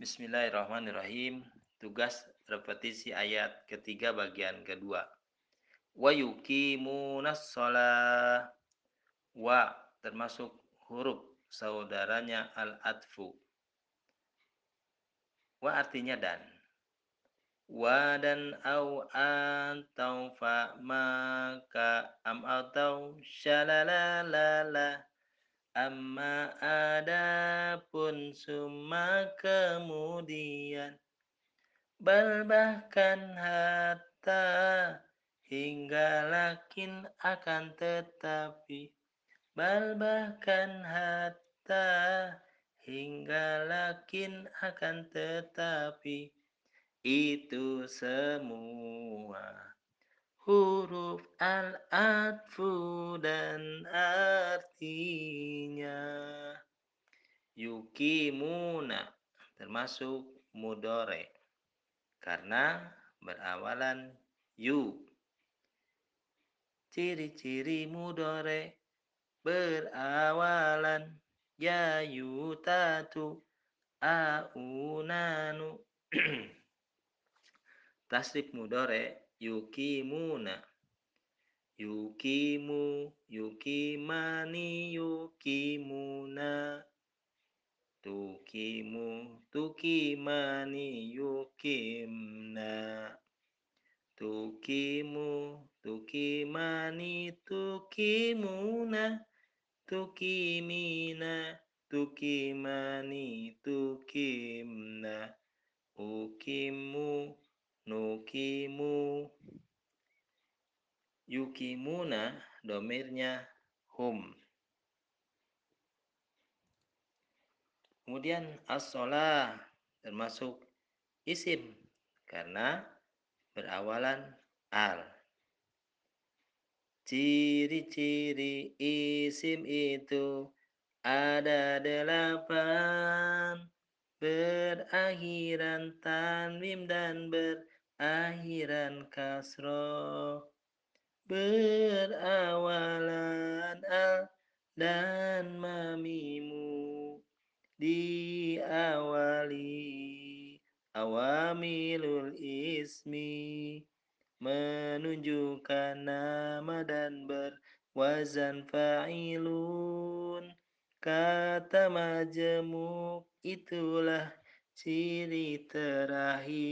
Bismillahirrahmanirrahim. Tugas repetisi ayat ketiga bagian kedua. Wa yuqimunas shalah. Wa termasuk huruf saudaranya al-atfu. Wa artinya dan. Wa dan au atau fa maka am atau syalalalala Amma adapun summa kemudian Bal bahkan hatta hingga lakin akan tetapi Bal bahkan hatta hingga lakin akan tetapi Itu semua huruf al-atfu dan artinya. Yukimuna termasuk mudore karena berawalan yu. Ciri-ciri mudore berawalan ya yutatu aunanu tasrif mudore yukimuna. Yukimu yukimani yukimuna. Tukimu tukimani yukimna. Tukimu tukimani tukimuna. Tukimina tukimani tukimna. Ukimu nukimu yukimuna domirnya hum. Kemudian as termasuk isim karena berawalan al. Ciri-ciri isim itu ada delapan berakhiran tanwim dan berakhiran kasroh berawalan al dan mamimu diawali. Awamilul ismi menunjukkan nama dan berwazan fa'ilun. Kata majemuk itulah तेरी तराही